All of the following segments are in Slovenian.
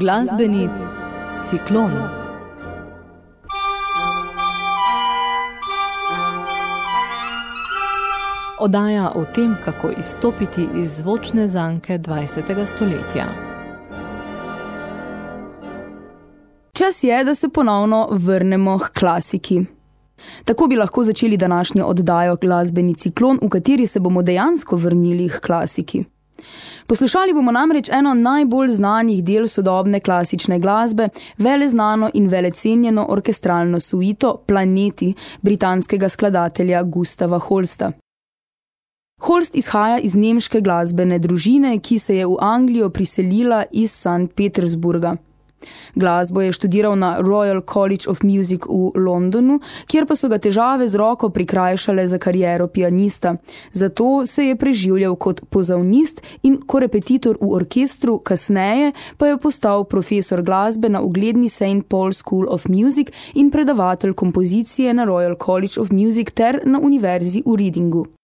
Glasbeni ciklon. Odaja o tem, kako izstopiti iz zvočne zanke 20. stoletja. Čas je, da se ponovno vrnemo k klasiki. Tako bi lahko začeli današnjo oddajo glasbeni ciklon, v kateri se bomo dejansko vrnili k klasiki. Poslušali bomo namreč eno najbolj znanih del sodobne klasične glasbe, vele znano in vele cenjeno orkestralno suito Planeti britanskega skladatelja Gustava Holsta. Holst izhaja iz nemške glasbene družine, ki se je v Anglijo priselila iz St. Petersburga. Glasbo je študiral na Royal College of Music v Londonu, kjer pa so ga težave z roko prikrajšale za kariero pianista. Zato se je preživljal kot pozavnist in korepetitor v orkestru, kasneje pa je postal profesor glasbe na ugledni St. Paul School of Music in predavatelj kompozicije na Royal College of Music ter na univerzi v Readingu.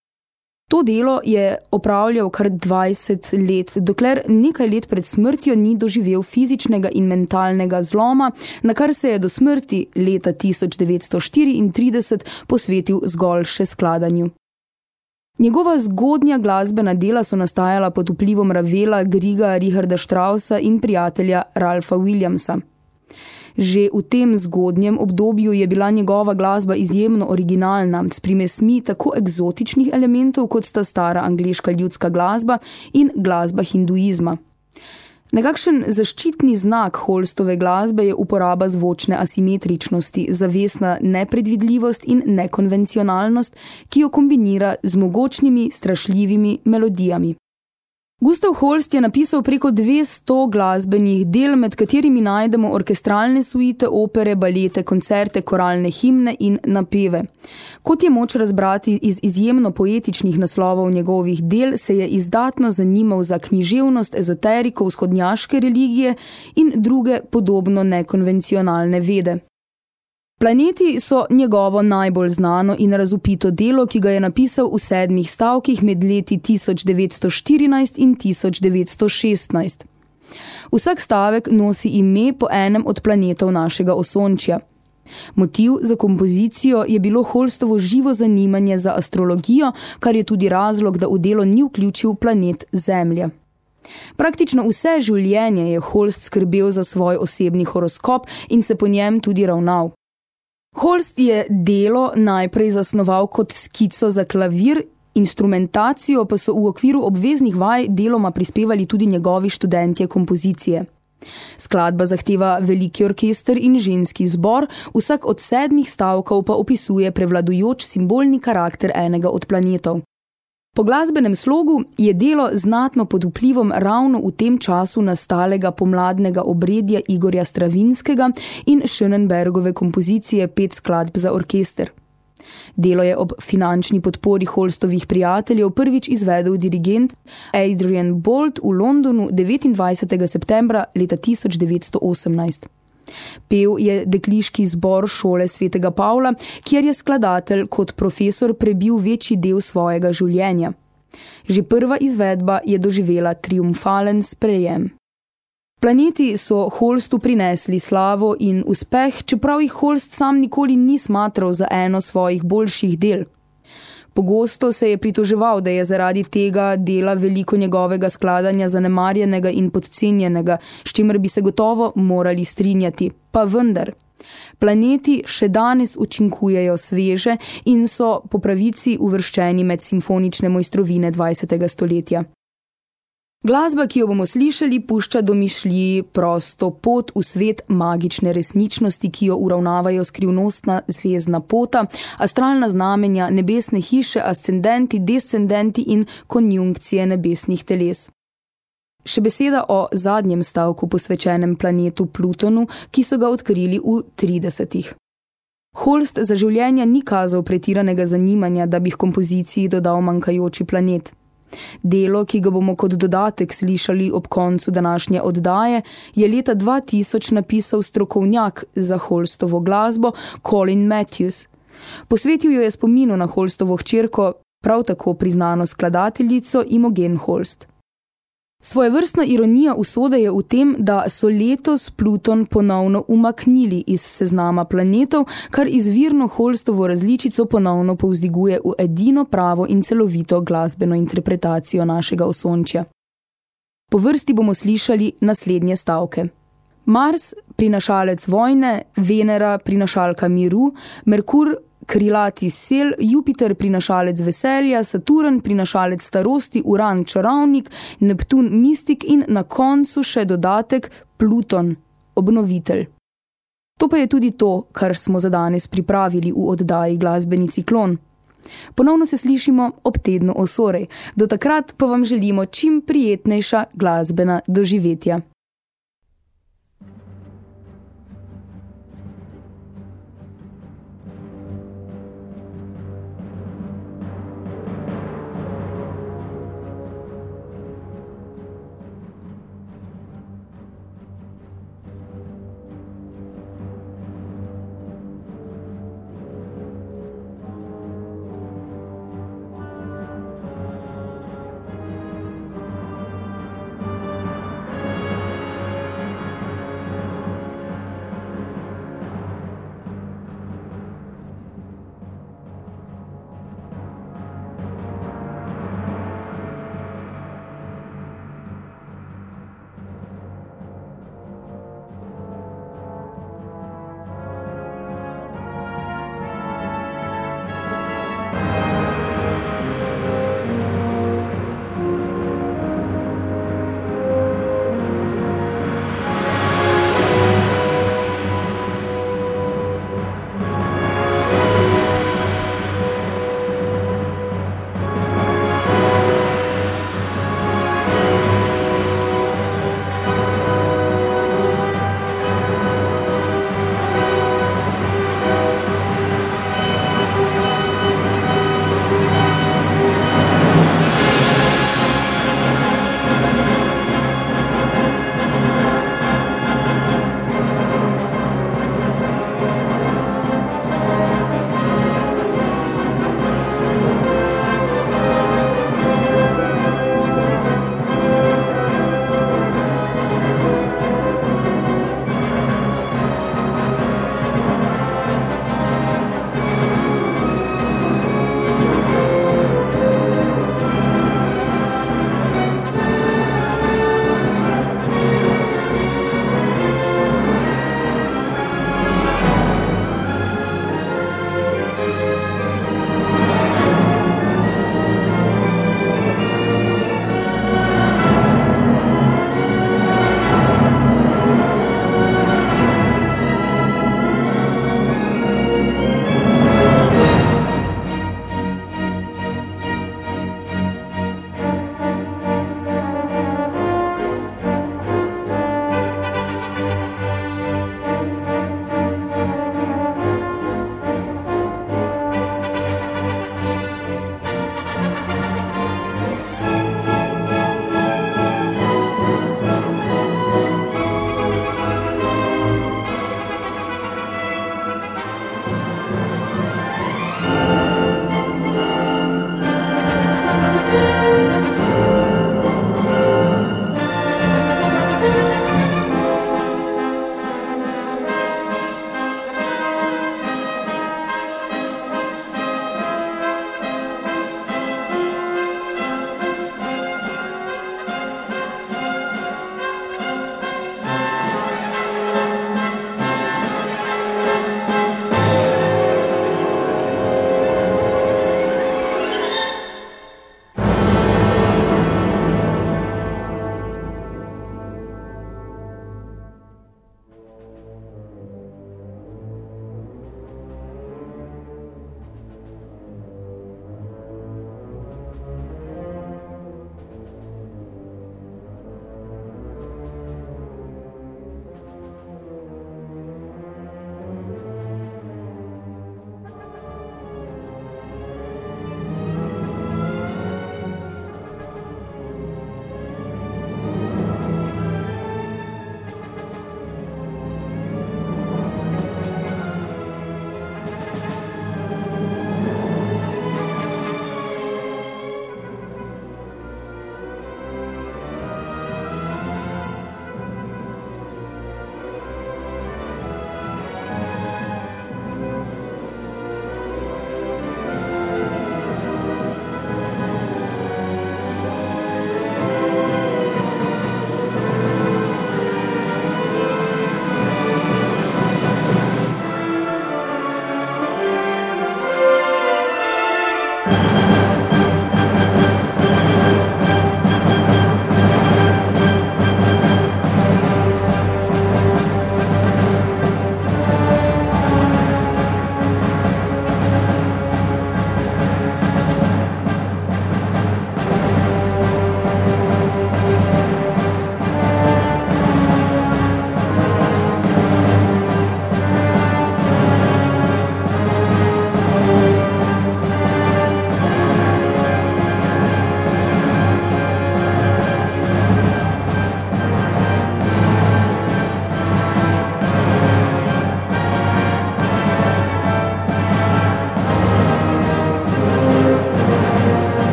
To delo je opravljal kar 20 let, dokler nekaj let pred smrtjo ni doživel fizičnega in mentalnega zloma, na kar se je do smrti leta 1934 posvetil zgolj še skladanju. Njegova zgodnja glasbena dela so nastajala pod vplivom Ravela, Griga, Richarda Straussa in prijatelja Ralfa Williamsa. Že v tem zgodnjem obdobju je bila njegova glasba izjemno originalna, s primesmi tako egzotičnih elementov, kot sta stara angliška ljudska glasba in glasba hinduizma. Nekakšen zaščitni znak Holstove glasbe je uporaba zvočne asimetričnosti, zavesna nepredvidljivost in nekonvencionalnost, ki jo kombinira z mogočnimi, strašljivimi melodijami. Gustav Holst je napisal preko 200 glasbenih del, med katerimi najdemo orkestralne suite, opere, balete, koncerte, koralne himne in napeve. Kot je moč razbrati iz izjemno poetičnih naslovov njegovih del, se je izdatno zanimal za književnost, ezoteriko, vzhodnjaške religije in druge podobno nekonvencionalne vede. Planeti so njegovo najbolj znano in razupito delo, ki ga je napisal v sedmih stavkih med leti 1914 in 1916. Vsak stavek nosi ime po enem od planetov našega osončja. Motiv za kompozicijo je bilo Holstovo živo zanimanje za astrologijo, kar je tudi razlog, da v delo ni vključil planet Zemlja. Praktično vse življenje je Holst skrbel za svoj osebni horoskop in se po njem tudi ravnal. Holst je delo najprej zasnoval kot skico za klavir, instrumentacijo pa so v okviru obveznih vaj deloma prispevali tudi njegovi študentje kompozicije. Skladba zahteva veliki orkester in ženski zbor, vsak od sedmih stavkov pa opisuje prevladujoč simbolni karakter enega od planetov. Po glasbenem slogu je delo znatno pod vplivom ravno v tem času nastalega pomladnega obredja Igorja Stravinskega in Schönenbergove kompozicije Pet skladb za orkester. Delo je ob finančni podpori Holstovih prijateljev prvič izvedel dirigent Adrian Bolt v Londonu 29. septembra leta 1918. Pev je dekliški zbor šole svetega Pavla, kjer je skladatelj kot profesor prebil večji del svojega življenja. Že prva izvedba je doživela triumfalen sprejem. Planeti so Holstu prinesli slavo in uspeh, čeprav jih Holst sam nikoli ni smatral za eno svojih boljših del – Pogosto se je pritoževal, da je zaradi tega dela veliko njegovega skladanja zanemarjenega in podcenjenega, s čimer bi se gotovo morali strinjati. Pa vendar. Planeti še danes učinkujejo sveže in so po pravici uvrščeni med simfonične mojstrovine 20. stoletja. Glasba, ki jo bomo slišali, pušča domišljiji prosto pot v svet magične resničnosti, ki jo uravnavajo skrivnostna zvezdna pota, astralna znamenja, nebesne hiše, ascendenti, descendenti in konjunkcije nebesnih teles. Še beseda o zadnjem stavku posvečenem planetu Plutonu, ki so ga odkrili v 30-ih. Holst za življenja ni kazal pretiranega zanimanja, da bi v kompoziciji dodal manjkajoči planet – Delo, ki ga bomo kot dodatek slišali ob koncu današnje oddaje, je leta 2000 napisal strokovnjak za Holstovo glasbo Colin Matthews. Posvetil jo je spominu na Holstovo hčerko, prav tako priznano skladateljico Imogen Holst. Svoje vrstna ironija usode je v tem, da so letos Pluton ponovno umaknili iz seznama planetov, kar izvirno Holstovo različico ponovno povzdiguje v edino pravo in celovito glasbeno interpretacijo našega osončja. Po vrsti bomo slišali naslednje stavke. Mars, prinašalec vojne, Venera, prinašalka miru, Merkur, krilati sel, Jupiter prinašalec veselja, Saturn prinašalec starosti, Uran čarovnik, Neptun mistik in na koncu še dodatek Pluton, obnovitelj. To pa je tudi to, kar smo za danes pripravili v oddaji Glasbeni ciklon. Ponovno se slišimo ob tednu osorej, do takrat pa vam želimo čim prijetnejša glasbena doživetja.